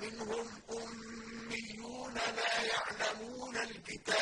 ومنهم أميون لا يعلمون الكتاب